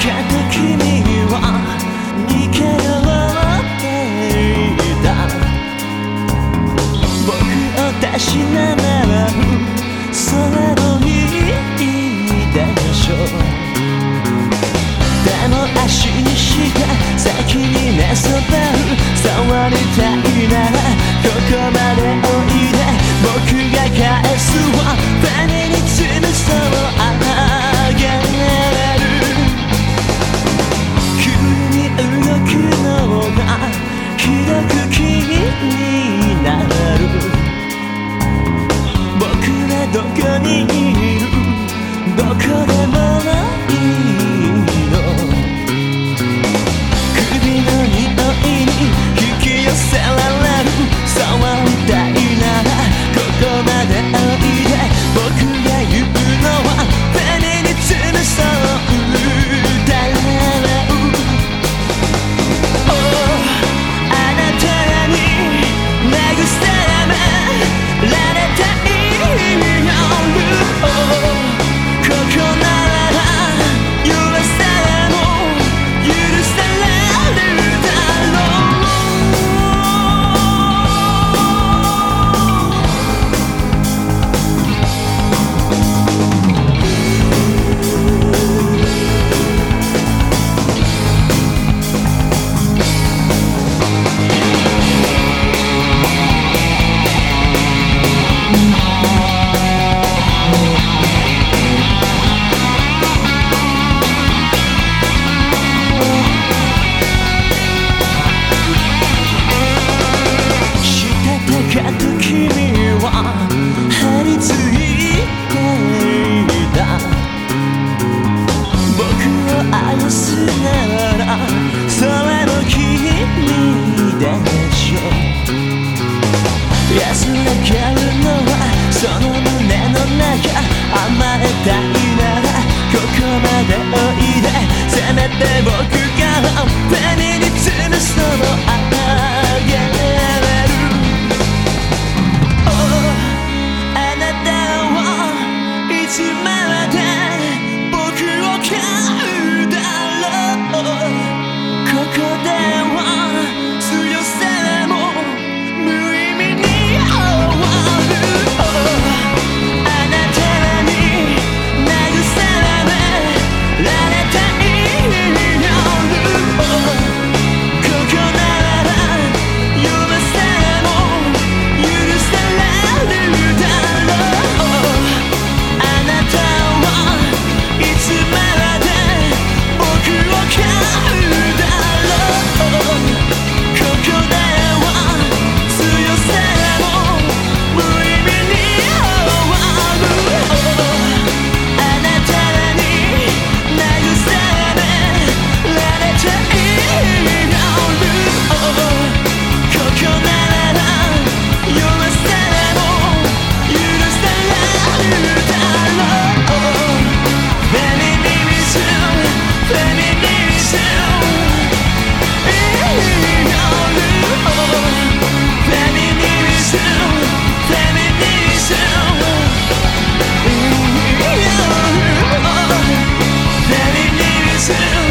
君は？僕を出しながら空れのにいいでしょうでも足にして先に寝そべる触りたいならここまでおいで僕になる。僕はどこにて僕が Oh